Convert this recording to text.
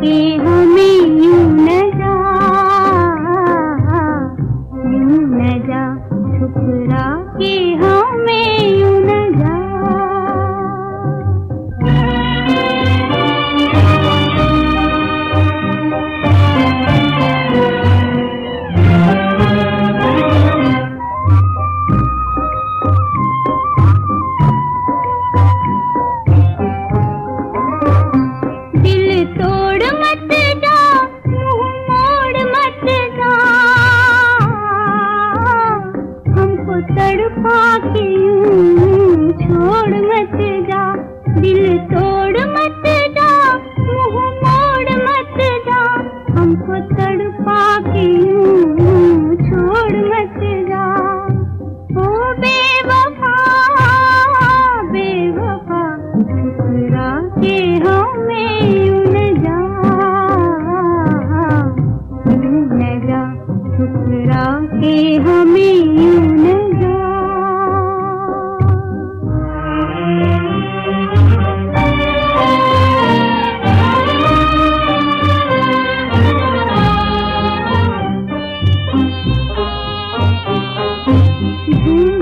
के हमें यूँ பாட்டியும் Mm-hmm.